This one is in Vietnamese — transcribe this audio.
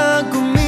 saglit